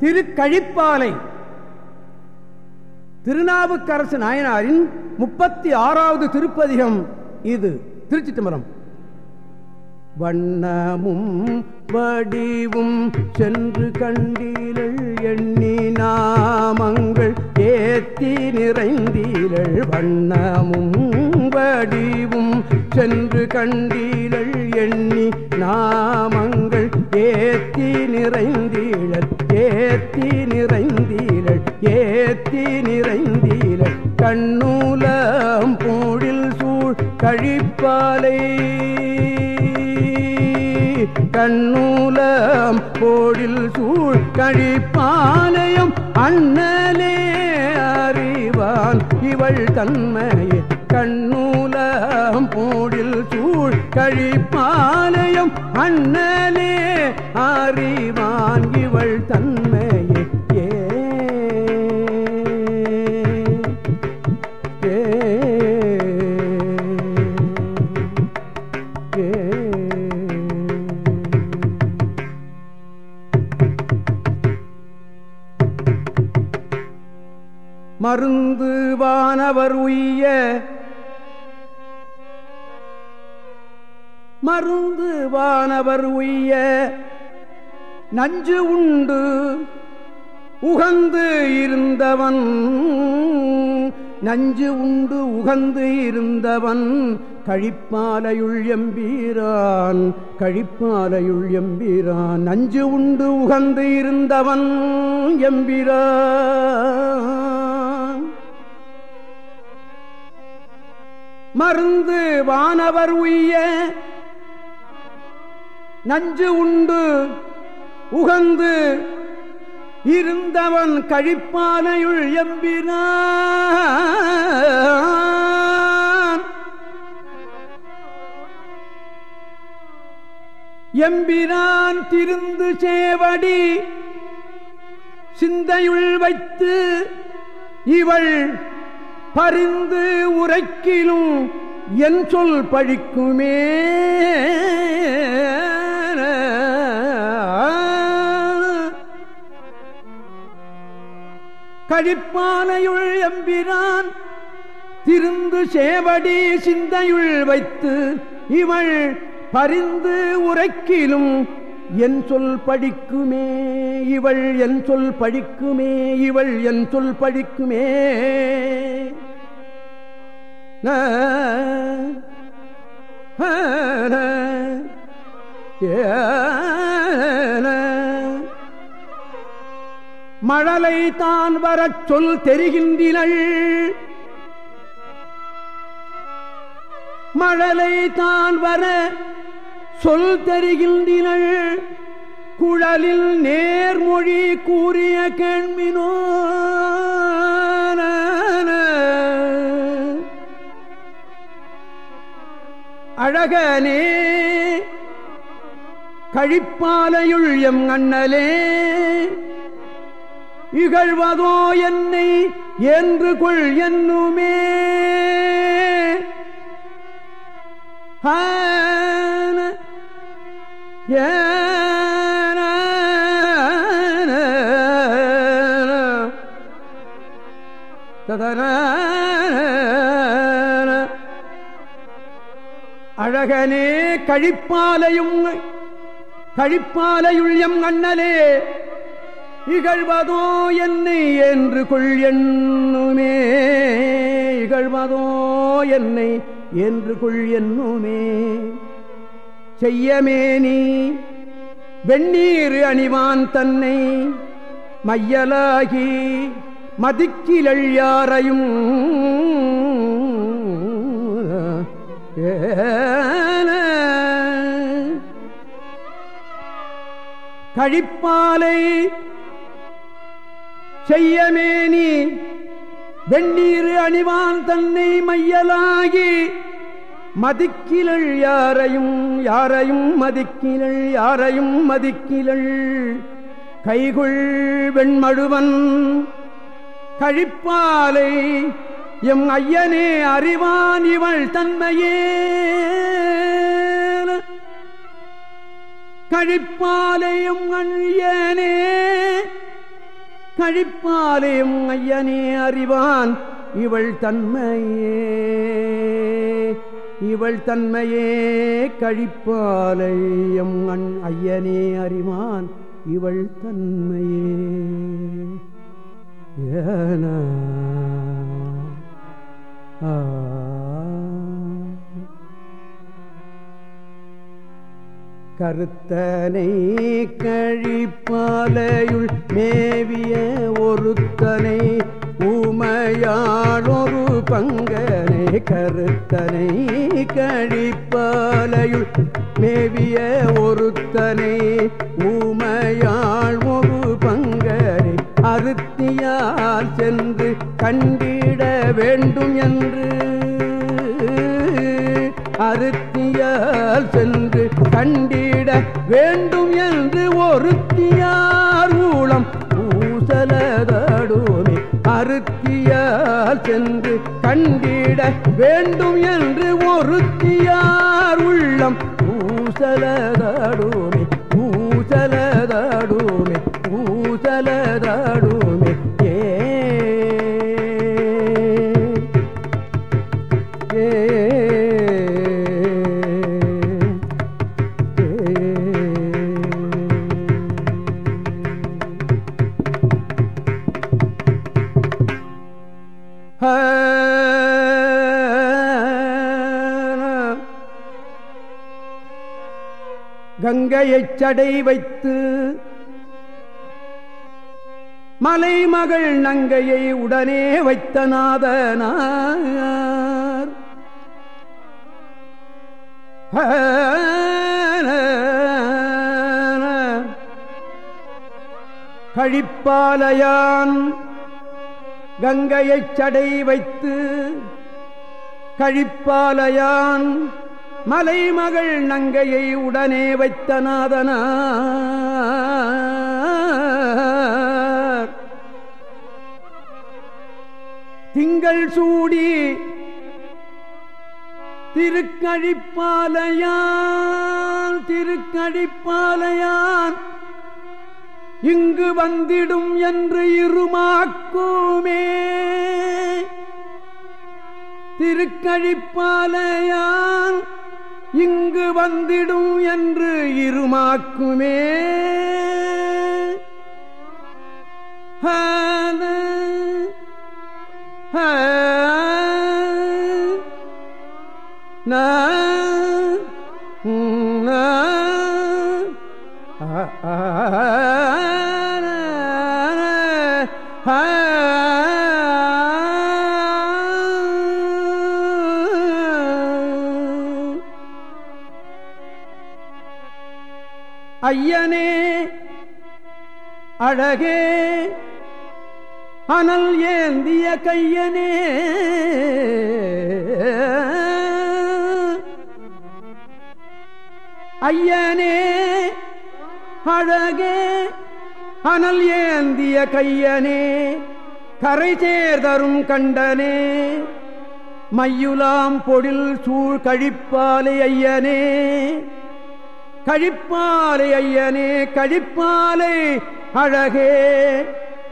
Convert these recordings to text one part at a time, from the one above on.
திருக்கழிப்பாலை. திருநாவுக்கரசு நாயனாரின் முப்பத்தி ஆறாவது திருப்பதிகம் இது. திருச்சி தம்பரம் வண்ணமும் வடிவும் சென்று கண்டீழல் எண்ணி நாமங்கள் ஏத்தி நிறைந்தீழல் வண்ணமும் வடிவும் சென்று கண்டீழல் எண்ணி நாமங்கள் ஏத்தி நிறைந்தீழல் ஏத்தி நிறைந்தீரள் ஏத்தி நிறைந்தீரள் கண்ணூலம் பூழில் சூழ் கழிப்பாலை. கண்ணூலம் போடில் சூழ் கழிப்பாலையும் அண்ணலே அறிவான் இவள் தன்மையே. கண்ணூலம் போடில் சூழ் கழிப்பாலையும் அண்ணலே அறிவான் இவள் தன்மை வானவர் உய்ய மருந்து வானவர் உய்ய நஞ்சு உண்டு உகந்து இருந்தவன் நஞ்சு உண்டு உகந்து இருந்தவன் கழிப்பாலையுள் எம்பீரான் கழிப்பாலையுள் எம்பீரான். நஞ்சு உண்டு உகந்து இருந்தவன் எம்பிரான் மருந்து வானவர் உய்ய நஞ்சு உண்டு உகந்து இருந்தவன் கழிப்பானையுள் எம்பினான். எம்பிரான் திருந்து சேவடி சிந்தையுள் வைத்து இவள் பரிந்து உரைக்கிலும் என் சொல் பழிக்குமே. கழிப்பானையுள் எம்பிரான் திருந்து சேவடி சிந்தையுள் வைத்து இவள் பரிந்து உரைக்கிலும் என் சொல் படிக்குமே இவள் என் சொல் படிக்குமே இவள் என் சொல் படிக்குமே மழலை தான் வரச் சொல் தெரிகின்றனள் மழலை தான் வர சொல் தெரிகின்றனள் குழலில் நேர்மொழி கூறிய கேள்மினோ அழகனே கழிப்பாலையுள் எம் அண்ணலே இகழ்வதோ என்னை என்று கொள் என்னுமே. ஹான, அழகனே கழிப்பாலையும் கழிப்பாலையுள் எம் அண்ணலே இகழ்வதோ என்னை என்று கொள் எண்ணுமே இகழ்வதோ என்னை என்று கொள் எண்ணுமே செய்யமே நீ வெந்நீர் அணிவான் தன்னை மையலாகி மதிக்கிலள் யாரையும் ஏன கழிப்பாலை செய்யமேனி வெண்ணீர் அணிவான் தன்னை மையலாகி மதிக்கிழள் யாரையும் யாரையும் மதிக்கிழள் யாரையும் மதிக்கிழள் கைகுள் வெண்மழுவன் கழிப்பாலை எம் ஐயனே அறிவான் இவள் தன்மையே. கழிப்பாலையும் அழியனே. கழிப்பாலையும் ஐயனே அறிவான் இவள் தன்மையே. இவள் தன்மையே கழிப்பாலையும் அண் ஐயனே அறிவான் இவள் தன்மையே. ஏன ஆ. கருத்தனை கழிப்பாலையுள் மேவிய ஒருத்தனை உமையாளொரு பங்கனை கருத்தனை கழிப்பாலையுள் மேவிய ஒருத்தனை உமையாள் ஒரு பங்கனை அறுத்தியால் சென்று கண்டிட வேண்டும் என்று அறுத்தியால் சென்று கண்டிட வேண்டும் என்று ஒருத்தியார் ஊழம் பூசலதாடுமே அறுத்தியால் சென்று கண்டிட வேண்டும் என்று ஒருத்தியார் உள்ளம் பூசலதாடுமே பூசலதாடுமே கங்கையைச் சடை வைத்து மலைமகள் நங்கையை உடனே வைத்த நாதனார். கழிப்பாலயான் கங்கையைச் சடை வைத்து கழிப்பாலயான் மலைமகள் நங்கையை உடனே வைத்த நாதனார். திங்கள் சூடி திருக்கழிப்பாலையான் திருக்கழிப்பாலையான் இங்கு வந்திடும் என்று இருமாக்குமே. திருக்கழிப்பாலையான் இங்கு வந்திடும் என்று இருமாக்குமே. ஹான ஹ, ஐயனே அழகே அனல் ஏந்திய கையனே ஐயனே அழகே அனல் ஏந்திய கையனே கரை சேர்தரும் கண்டனே மையுலாம் பொழில் சூழ் கழிப்பாலை ஐயனே கழிப்பாலை ஐயனே கழிப்பாலை அழகே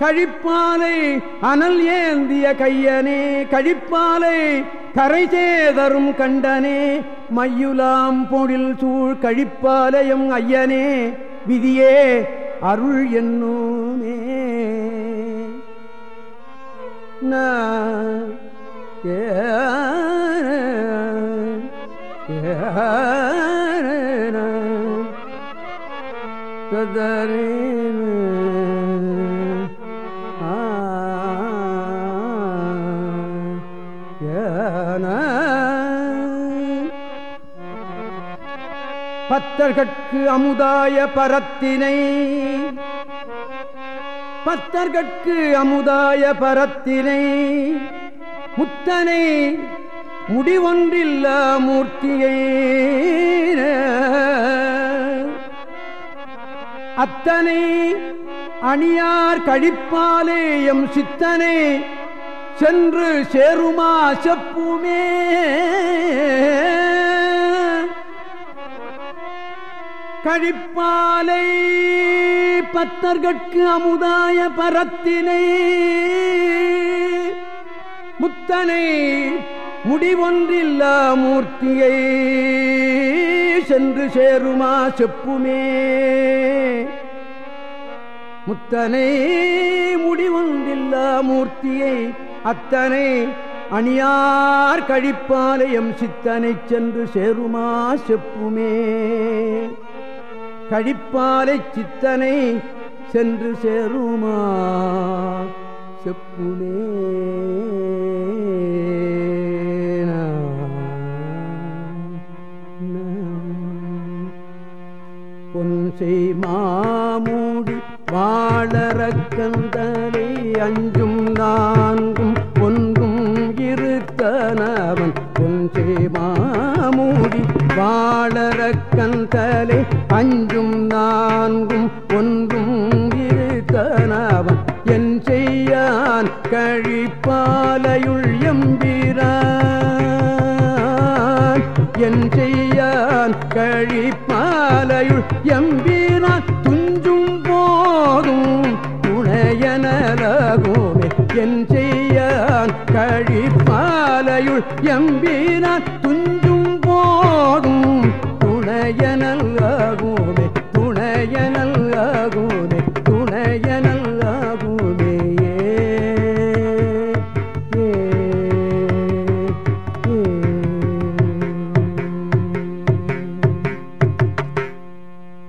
கழிப்பாலை அனல் ஏந்திய கையனே கழிப்பாலை கரை சேதரும் கண்டனே மையுலாம் பொழில் சூழ் கழிப்பாலயம் ஐயனே விதியே அருள் என்னுமே ஏ ஏ பத்தர்கட்கு அமுதாய பரத்தினை. பத்தர்கட்கு அமுதாய பரத்தினை. முத்தனை முடிவொன்றில்ல மூர்த்தியை. அத்தனை அணியார் கழிப்பாலே எம் சித்தனை சென்று சேருமா செப்புமே. கழிப்பாலை பத்தர்கட்கு அமுதாய பரத்தினை. முத்தனை முடிவொன்றில்லா மூர்த்தியை சென்று சேருமா செப்புமே. முத்தனை முடிவொன்றில்லா மூர்த்தியை அத்தனை அணியார் கழிப்பாலயம் சித்தனை சென்று சேருமா செப்புமே. கழிப்பாலை சித்தனை சென்று சேருமா? செப்புனே. பொன்சை மாமூடி வாழறக்கந்தலை அஞ்சும் நான்கும் ஒன்றும் இருத்தனவன். பொன்சை மாமூடி வாழறக்க கந்தலை அஞ்சும் நான்கும் ஒன்றும் இருக்கனவன் என் செய்யான் கழிப்பாலையுள் எம்பிரான். என் செய்யான் கழிப்பாலையுள் எம்பிரான். துஞ்சும் போதும் துணையனலகோமே என் செய்யான் கழிப்பாலையுள் எம்பிரான். துஞ்சும் போதும் துணையனல் ஆகுமே துணையனல் ஆகுமே துணையன